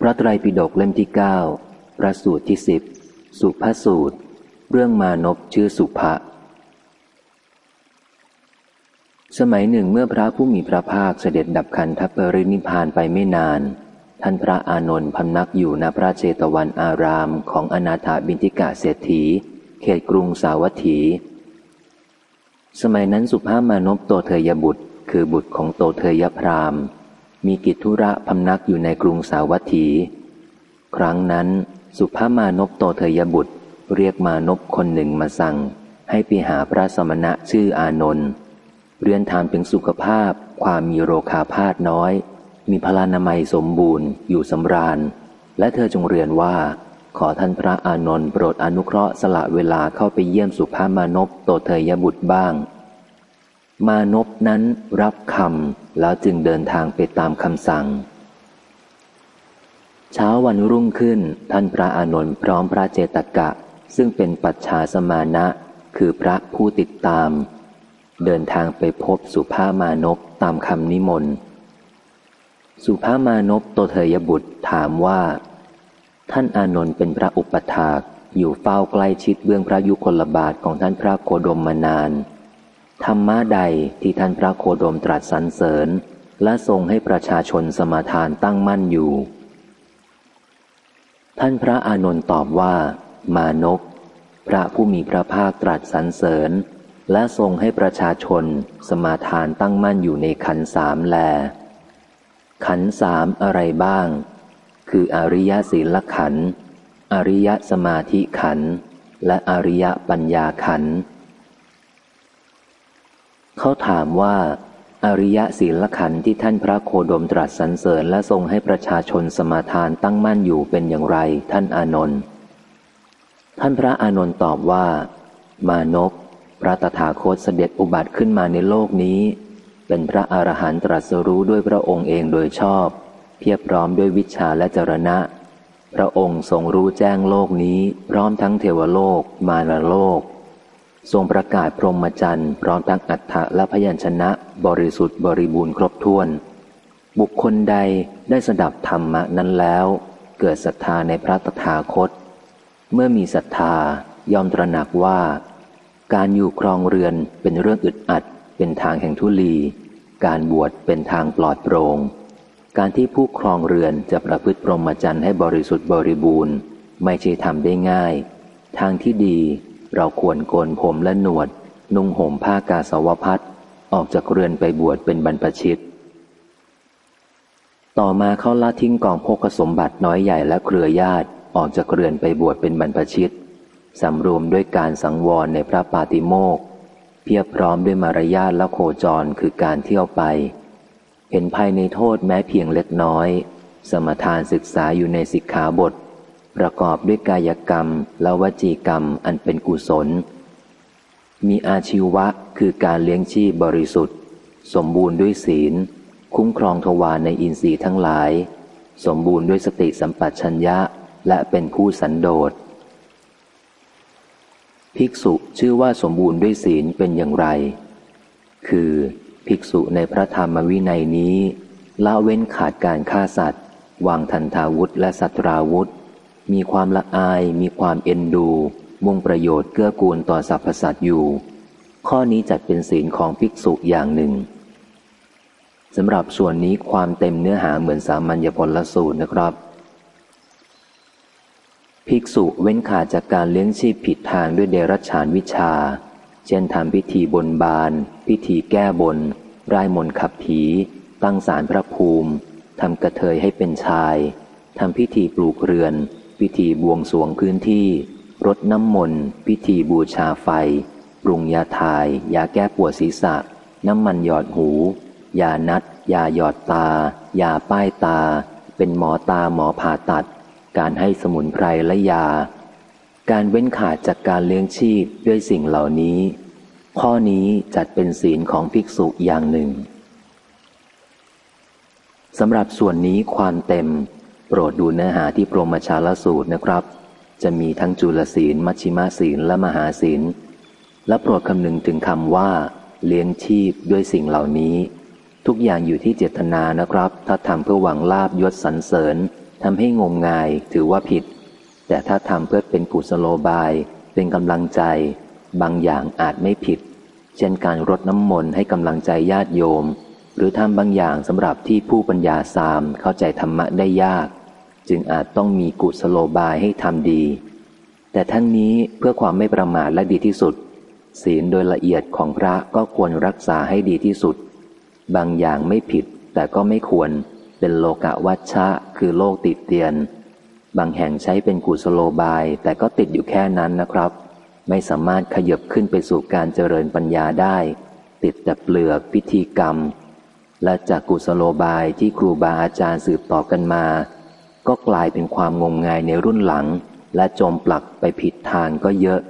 พระไตรปิฎกเล่มที่เก้าพระสูตรที่สิบสุภาสูตร เรื่องมานพชื่อสุภะสมัยหนึ่งเมื่อพระผู้มีพระภาคเสด็จดับขันธปรินิพานไปไม่นาน ท่านพระอานนท์พำนักอยู่ณพระเจตวันอารามของอนาถาบินทิกาเศรษฐี เขตกรุงสาวัตถี สมัยนั้นสุภาพมานพโตเทยบุตร คือบุตรของโตเทยพราม มีกิจธุระพำนักอยู่ในกรุงสาวัตถี ครั้งนั้นสุภามานพโตเทยบุตร เรียกมานพคนหนึ่งมาสั่ง ให้ไปหาพระสมณะชื่ออานนท์เรียนถามถึงสุขภาพ ความมีโรคาพาธน้อย มีพลานามัยสมบูรณ์ อยู่สำราญ และเธอจงเรียนว่า ขอท่านพระอานนท์โปรดอนุเคราะห์สละเวลาเข้าไปเยี่ยมสุภามานพโตเทยบุตรบ้าง มานพนั้นรับคำแล้วจึงเดินทางไปตามคำสั่ง เช้าวันรุ่งขึ้นท่านพระอานนท์พร้อมพระเจตกะ ซึ่งเป็นปัจฉาสมานะ คือพระผู้ติดตาม เดินทางไปพบสุภามานพตามคำนิมนต์ สุภามานพโตเทยบุตรถามว่า ท่านอานนท์เป็นพระอุปถากอยู่เฝ้าใกล้ชิดเบื้องพระยุคลบาทของท่านพระโคดมมานาน ธรรมะใดที่ท่านพระโคดมตรัสสรรเสริญ และทรงให้ประชาชนสมาทานตั้งมั่นอยู่ ท่านพระอานนท์ตอบว่า มานพพระผู้มีพระภาคตรัสสรรเสริญ และทรงให้ประชาชนสมาทานตั้งมั่นอยู่ในขันสามแล ขันสามอะไรบ้าง คืออริยศีลขัน อริยสมาธิขัน และอริยปัญญาขันธ์ เขาถามว่า อริยศีลขันธ์ที่ท่านพระโคดมตรัสสรรเสริญและทรงให้ประชาชนสมาทานตั้งมั่นอยู่เป็นอย่างไร ท่านอานนท์ท่านพระอานนท์ตอบว่า มานพพระตถาคตเสด็จอุบัติขึ้นมาในโลกนี้ เป็นพระอรหันตรัสรู้ด้วยพระองค์เองโดยชอบ เพียบพร้อมด้วยวิชาและจรณะ พระองค์ทรงรู้แจ้งโลกนี้ พร้อมทั้งเทวโลก มารโลก ทรงประกาศพรหมจรรย์พร้อมทั้งอัฏฐะและพยัญชนะ บริสุทธิ์บริบูรณ์ครบถ้วน บุคคลใดได้สดับธรรมะนั้นแล้ว เกิดศรัทธาในพระตถาคต เมื่อมีศรัทธายอมตระหนักว่า การอยู่ครองเรือนเป็นเรื่องอึดอัด เป็นทางแห่งทุลี การบวชเป็นทางปลอดโปรง่งการที่ผู้ครองเรือนจะประพฤติพรหมจรรย์ให้บริสุทธิ์บริบูรณ์ ไม่ใช่ทำได้ง่าย ทางที่ดี เราควรโกนผมและหนวด นุ่งห่มผ้ากาสาวพัดออกจากเรือนไปบวชเป็นบรรพชิต ต่อมาเขาละทิ้งกองพกสมบัติน้อยใหญ่และเครือญาติออกจากเรือนไปบวชเป็นบรรพชิตสำรวมด้วยการสังวรในพระปาติโมกข์เพียบพร้อมด้วยมารยาทและโคจรคือการเที่ยวไป เห็นภายในโทษแม้เพียงเล็กน้อย สมทานศึกษาอยู่ในสิกขาบท ประกอบด้วยกายกรรมและวจีกรรมอันเป็นกุศล มีอาชีวะคือการเลี้ยงชีพบริสุทธิ์ สมบูรณ์ด้วยศีล คุ้มครองทวารในอินทรีย์ทั้งหลาย สมบูรณ์ด้วยสติสัมปชัญญะและเป็นผู้สันโดษ ภิกษุชื่อว่าสมบูรณ์ด้วยศีลเป็นอย่างไร คือภิกษุในพระธรรมวินัยนี้ ละเว้นขาดการฆ่าสัตว์ วางทันทาวุธและสัตราวุธ มีความละอาย มีความเอ็นดู มุ่งประโยชน์เกื้อกูลต่อสรรพสัตว์อยู่ ข้อนี้จัดเป็นศีลของภิกษุอย่างหนึ่งสำหรับส่วนนี้ความเต็มเนื้อหาเหมือนสามัญญผลสูตรนะครับ ภิกษุเว้นขาดจากการเลี้ยงชีพผิดทางด้วยเดรัจฉานวิชา เช่นทำพิธีบนบาน พิธีแก้บนร่ายมนขับผี ตั้งสารพระภูมิทำกระเทยให้เป็นชายทำพิธีปลูกเรือน พิธีบวงสวงพื้นที่ รดน้ำมนต์ พิธีบูชาไฟ ปรุงยาทาย ยาแก้ปวดศีรษะ น้ำมันหยอดหู ยานัด ยาหยอดตา ยาป้ายตา เป็นหมอตาหมอผ่าตัด การให้สมุนไพรและยา การเว้นขาดจากการเลี้ยงชีพด้วยสิ่งเหล่านี้ ข้อนี้จัดเป็นศีลของภิกษุอย่างหนึ่งสำหรับส่วนนี้ความเต็ม โปรดดูเนื้อหาที่โปรมชาลสูตรนะครับ จะมีทั้งจุลศีล มัชชิมาศีล และมหาศีล และโปรดคำนึงถึงคำว่า เลี้ยงชีพด้วยสิ่งเหล่านี้ ทุกอย่างอยู่ที่เจตนานะครับ ถ้าทำเพื่อหวังลาบยศสรรเสริญทำให้งมงายถือว่าผิด แต่ถ้าทำเพื่อเป็นกุศโลบาย เป็นกำลังใจ บางอย่างอาจไม่ผิด เช่นการรดน้ำมนต์ให้กำลังใจญาติโยม หรือทำบางอย่างสำหรับที่ผู้ปัญญาสามเข้าใจธรรมะได้ยาก จึงอาจต้องมีกุศโลบายให้ทำดี แต่ทั้งนี้เพื่อความไม่ประมาทและดีที่สุด ศีลโดยละเอียดของพระก็ควรรักษาให้ดีที่สุด บางอย่างไม่ผิดแต่ก็ไม่ควรเป็นโลกะวัชชะ คือโลกติดเตียน บางแห่งใช้เป็นกุศโลบายแต่ก็ติดอยู่แค่นั้นนะครับ ไม่สามารถขยบขึ้นไปสู่การเจริญปัญญาได้ ติดแต่เปลือกพิธีกรรม และจากกุศโลบายที่ครูบาอาจารย์สืบต่อกันมา ก็กลายเป็นความงมงายในรุ่นหลัง และจมปลักไปผิดทางก็เยอะ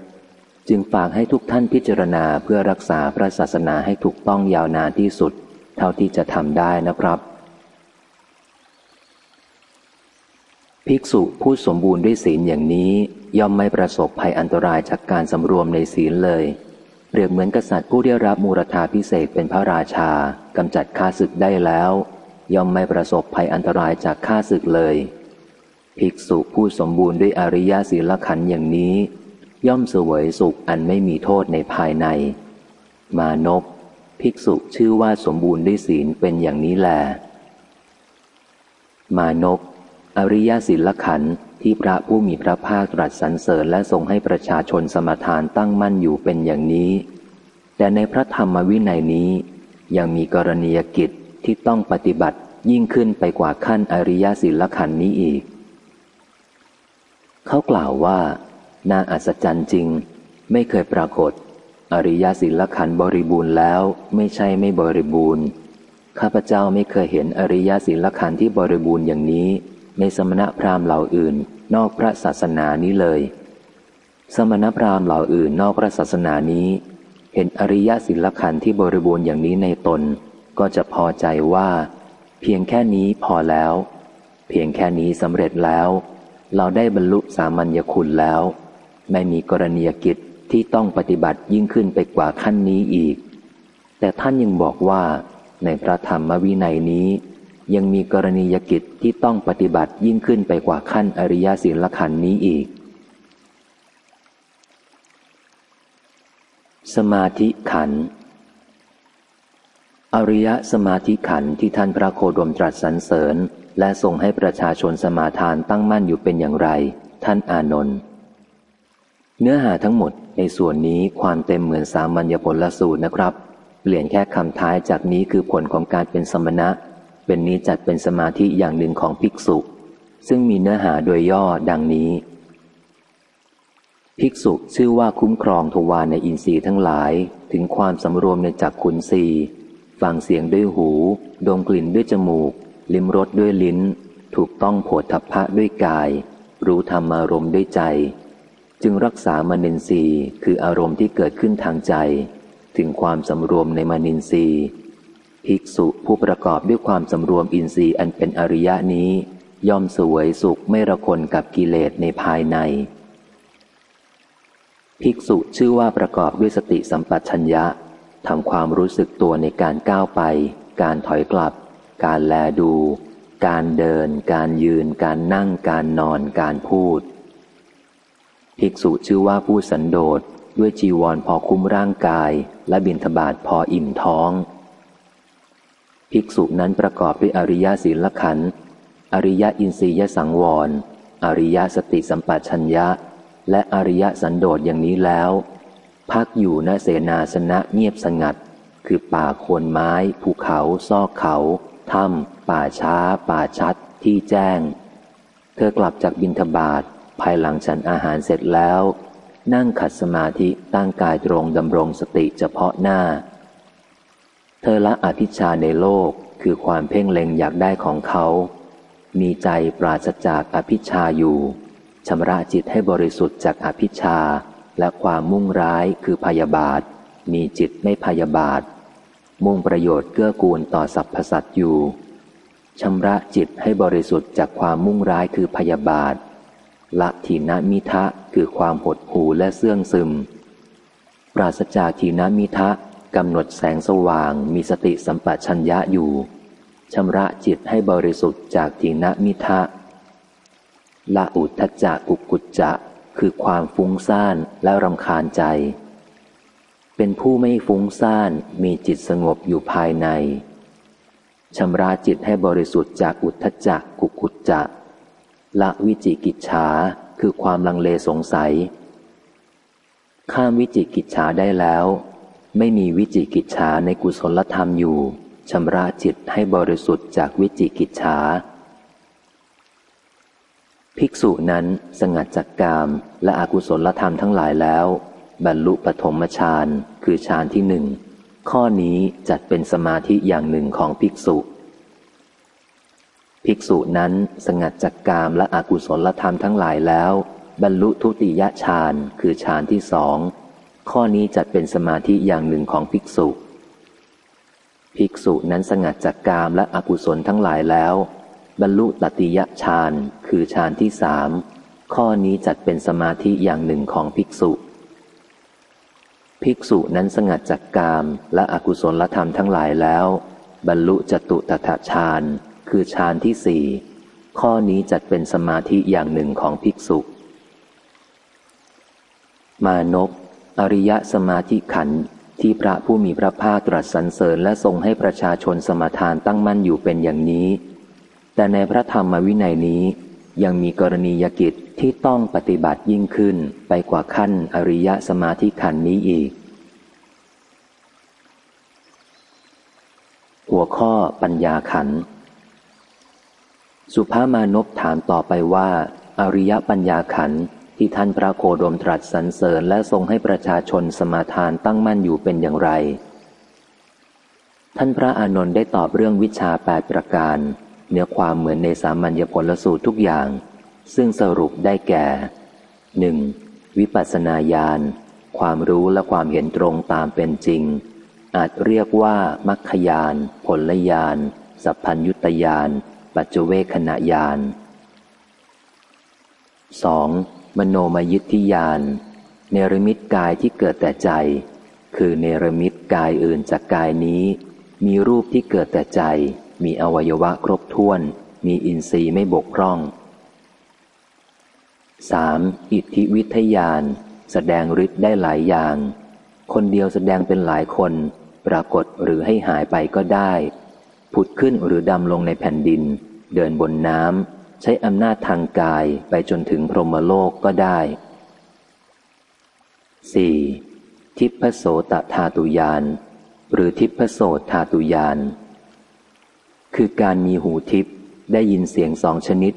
จึงฝากให้ทุกท่านพิจารณาเพื่อรักษาพระศาสนาให้ถูกต้องยาวนานที่สุด เท่าที่จะทำได้นะครับ ภิกษุผู้สมบูรณ์ด้วยศีลอย่างนี้ย่อมไม่ประสบภัยอันตรายจากการสำรวมในศีลเลยเปรียบเหมือนกษัตริย์ผู้ได้รับมูรธาพิเศษเป็นพระราชากำจัดข้าศึกได้แล้ว ย่อมไม่ประสบภัยอันตรายจากข้าศึกเลย ภิกษุผู้สมบูรณ์ด้วยอริยศีลขันธ์อย่างนี้ ย่อมเสวยสุขอันไม่มีโทษในภายใน มานพภิกษุชื่อว่าสมบูรณ์ด้วยศีลเป็นอย่างนี้แล มานพอริยศิลขันธ์ที่พระผู้มีพระภาคตรัสสรรเสริญและทรงให้ประชาชนสมทานตั้งมั่นอยู่เป็นอย่างนี้ แต่ในพระธรรมวินัยนี้ ยังมีกรณียกิจที่ต้องปฏิบัติยิ่งขึ้นไปกว่าขั้นอริยศิลขันธ์นี้อีก เขากล่าวว่า น่าอัศจรรย์จริง ไม่เคยปรากฏ อริยศิลขันบริบูรณ์แล้วไม่ใช่ไม่บริบูรณ์ ข้าพเจ้าไม่เคยเห็นอริยศิลขันที่บริบูรณ์อย่างนี้ ในสมณพราหมณ์เหล่าอื่น นอกพระศาสนานี้เลย สมณพราหมณ์เหล่าอื่นนอกพระศาสนานี้ เห็นอริยศิลขันที่บริบูรณ์อย่างนี้ในตน ก็จะพอใจว่า เพียงแค่นี้พอแล้ว เพียงแค่นี้สำเร็จแล้ว เราได้บรรลุสามัญญคุณแล้ว ไม่มีกรณียกิจที่ต้องปฏิบัติยิ่งขึ้นไปกว่าขั้นนี้อีก แต่ท่านยังบอกว่า ในพระธรรมวินัยนี้ ยังมีกรณียกิจที่ต้องปฏิบัติยิ่งขึ้นไปกว่าขั้นอริยศีลขันนี้อีก สมาธิขัน อริยสมาธิขันที่ท่านพระโคดมตรัสสรรเสริญ และทรงให้ประชาชนสมาทานตั้งมั่นอยู่เป็นอย่างไร ท่านอานนท์เนื้อหาทั้งหมดในส่วนนี้ความเต็มเหมือนสามัญญผลละสูตรนะครับ เปลี่ยนแค่คำท้ายจากนี้คือผลของการเป็นสมณะ เป็นนี้จัดเป็นสมาธิอย่างหนึ่งของภิกษุ ซึ่งมีเนื้อหาโดยย่อดังนี้ ภิกษุชื่อว่าคุ้มครองทวารในอินทรีย์ทั้งหลาย ถึงความสำรวมในจักขุนสีฟังเสียงด้วยหู ดมกลิ่นด้วยจมูก ลิ้มรสด้วยลิ้น ถูกต้องโผฏฐัพพะด้วยกาย รู้ธรรมารมณ์ด้วยใจ จึงรักษามนินทรีย์คืออารมณ์ที่เกิดขึ้นทางใจ ถึงความสำรวมในมนินทรีย์ภิกษุผู้ประกอบด้วยความสำรวมอินทรีย์อันเป็นอริยะนี้ ย่อมสวยสุขไม่ระคนกับกิเลสในภายใน ภิกษุชื่อว่าประกอบด้วยสติสัมปชัญญะทำความรู้สึกตัวในการก้าวไป การถอยกลับ การแลดู การเดิน การยืน การนั่ง การนอน การพูด ภิกษุชื่อว่าผู้สันโดษด้วยจีวรพอคุ้มร่างกาย และบิณฑบาตพออิ่มท้อง ภิกษุนั้นประกอบด้วยอริยศีลขันธ์อริยอินทรียสังวร อริยสติสัมปชัญญะ และอริยสันโดษอย่างนี้แล้ว พักอยู่ณเสนาสนะเงียบสงัด คือป่าโคนไม้ ภูเขา ซอกเขา ถ้ำป่าช้า ป่าชัด ที่แจ้ง เธอกลับจากบินทบาทภายหลังฉันอาหารเสร็จแล้ว นั่งขัดสมาธิตั้งกายตรงดำรงสติเฉพาะหน้า เธอละอภิชาในโลกคือความเพ่งเล็งอยากได้ของเขา มีใจปราศจากอภิชาอยู่ชำระจิตให้บริสุทธิ์จากอภิชาและความมุ่งร้ายคือพยาบาท มีจิตไม่พยาบาท มุ่งประโยชน์เกื้อกูลต่อสรรพสัตว์อยู่ชำระจิตให้บริสุทธิ์จากความมุ่งร้ายคือพยาบาท ละทีนมิทะคือความหดหูและเสื่องซึม ปราศจากทีนมิทะกำหนดแสงสว่างมีสติสัมปชัญญะอยู่ชำระจิตให้บริสุทธิ์จากทีนมิทะละอุทธจักกุกุจจะคือความฟุ้งซ่านและรำคาญใจ เป็นผู้ไม่ฟุ้งซ่านมีจิตสงบอยู่ภายในชำระจิตให้บริสุทธิ์จากอุทธจักกุกุจจะละวิจิกิจฉาคือความลังเลสงสัย ข้ามวิจิกิจฉาได้แล้ว ไม่มีวิจิกิจฉาในกุศลธรรมอยู่ชำระจิตให้บริสุทธิ์จากวิจิกิจฉาภิกษุนั้นสงัดจากกามและอกุศลธรรมทั้งหลายแล้ว บรรลุปฐมฌานคือฌานที่หนึ่งข้อนี้จัดเป็นสมาธิอย่างหนึ่งของภิกษุ ภิกษุนั้นสงัดจากกามและอกุศลธรรมทั้งหลายแล้ว บรรลุทุติยฌานคือฌานที่สองข้อนี้จัดเป็นสมาธิอย่างหนึ่งของภิกษุ ภิกษุนั้นสงัดจากกามและอกุศลทั้งหลายแล้ว บรรลุตติยฌานคือฌานที่สามข้อนี้จัดเป็นสมาธิอย่างหนึ่งของภิกษุ ภิกษุนั้นสงัดจากกามและอกุศลธรรมทั้งหลายแล้ว บรรลุจตุตถาฌานคือฌานที่สี่ข้อนี้จัดเป็นสมาธิอย่างหนึ่งของภิกษุ มานพอริยสมาธิขันที่พระผู้มีพระภาคตรัสสรรเสริญและทรงให้ประชาชนสมาทานตั้งมั่นอยู่เป็นอย่างนี้ แต่ในพระธรรมวินัยนี้ยังมีกรณียกิจ ที่ต้องปฏิบัติยิ่งขึ้นไปกว่าขั้นอริยสมาธิขันนี้อีก หัวข้อปัญญาขัน สุภามานพถามต่อไปว่า อริยปัญญาขันที่ท่านพระโคดมตรัสสรรเสริญและทรงให้ประชาชนสมาทานตั้งมั่นอยู่เป็นอย่างไร ท่านพระอานนท์ได้ตอบเรื่องวิชาแปดประการ เนื้อความเหมือนในสามัญญผลสูตรทุกอย่าง ซึ่งสรุปได้แก่หนึ่งวิปัสนาญาณความรู้และความเห็นตรงตามเป็นจริง อาจเรียกว่ามัคคยาน ผลญาณสัพพัญยุตยาน ปัจเจเวคณะญาณ 2. มโนมยิทธิญาณเนรมิตกายที่เกิดแต่ใจ คือเนรมิตกายอื่นจากกายนี้ มีรูปที่เกิดแต่ใจ มีอวัยวะครบถ้วน มีอินทรีย์ไม่บกพร่อง 3. อิทธิวิทยานแสดงฤทธิ์ได้หลายอย่าง คนเดียวแสดงเป็นหลายคน ปรากฏหรือให้หายไปก็ได้ ผุดขึ้นหรือดำลงในแผ่นดิน เดินบนน้ำใช้อำนาจทางกายไปจนถึงพรหมโลกก็ได้ 4. ทิพโสตธาตุยาน หรือทิพโสธาตุยาน คือการมีหูทิพได้ยินเสียงสองชนิด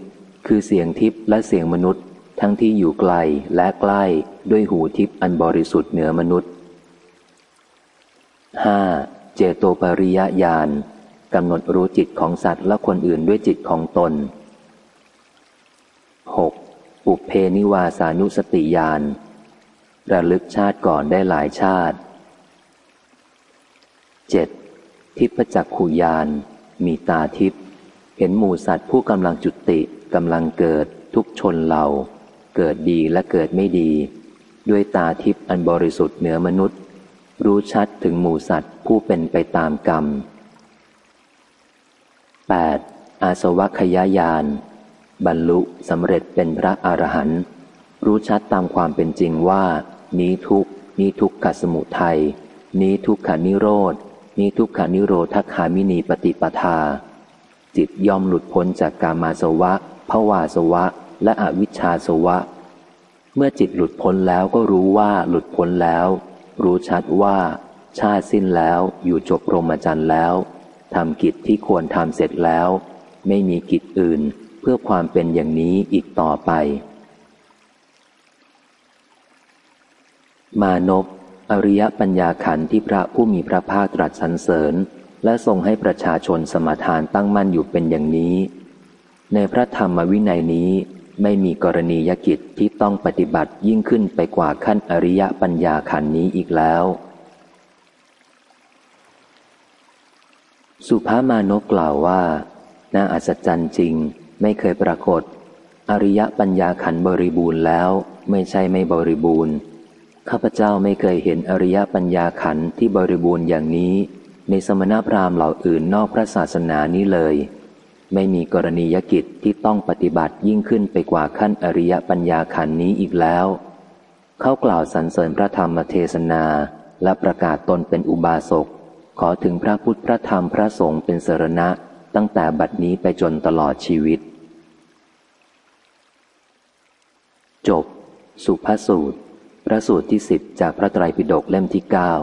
คือเสียงทิพและเสียงมนุษย์ ทั้งที่อยู่ไกลและใกล้ด้วยหูทิพย์อันบริสุทธิ์เหนือมนุษย์ 5. เจโตปริยญาณกำหนดรู้จิตของสัตว์และคนอื่นด้วยจิตของตน 6. ปุเพนิวาสานุสติญาณระลึกชาติก่อนได้หลายชาติ 7. ทิพจักขุยานมีตาทิพเห็นหมู่สัตว์ผู้กำลังจุติกำลังเกิดทุกชนเหล่า เกิดดีและเกิดไม่ดี ด้วยตาทิพย์อันบริสุทธิ์เหนือมนุษย์ รู้ชัดถึงหมูสัตว์ผู้เป็นไปตามกรรม 8. อาสวัคยายานบรรลุสำเร็จเป็นพระอรหันต์รู้ชัดตามความเป็นจริงว่า นี้ทุกนี้ทุกขสมุทัยนี้ทุกขานิโรธนี้ทุกขานิโรธคามินีปฏิปทา จิตย่อมหลุดพ้นจากกามาสวะภวาสวะ และอวิชชาสวะ เมื่อจิตหลุดพ้นแล้วก็รู้ว่าหลุดพ้นแล้ว รู้ชัดว่า ชาสิ้นแล้วอยู่จบพรหมจรรย์แล้วทำกิจที่ควรทำเสร็จแล้ว ไม่มีกิจอื่นเพื่อความเป็นอย่างนี้อีกต่อไป มานพอริยปัญญาขันธ์ที่พระผู้มีพระภาคตรัสสรรเสริญ และทรงให้ประชาชนสมาทานตั้งมั่นอยู่เป็นอย่างนี้ ในพระธรรมวินัยนี้ ไม่มีกรณียกิจที่ต้องปฏิบัติยิ่งขึ้นไปกว่าขั้นอริยปัญญาขันนี้อีกแล้ว สุภามานกกล่าวว่า น่าอัศจรรย์จริง ไม่เคยปรากฏ อริยปัญญาขันบริบูรณ์แล้ว ไม่ใช่ไม่บริบูรณ์ ข้าพเจ้าไม่เคยเห็นอริยปัญญาขันที่บริบูรณ์อย่างนี้ ในสมณพราหมณ์เหล่าอื่นนอกพระศาสนานี้เลย ไม่มีกรณียกิจที่ต้องปฏิบัติยิ่งขึ้นไปกว่าขั้นอริยปัญญาขันนี้อีกแล้ว เขากล่าวสรรเสริญพระธรรมเทศนาและประกาศตนเป็นอุบาสก ขอถึงพระพุทธพระธรรมพระสงฆ์เป็นสรณะตั้งแต่บัดนี้ไปจนตลอดชีวิต จบ สุภาสูตร พระสูตรที่สิบจากพระไตรปิฎกเล่มที่เก้า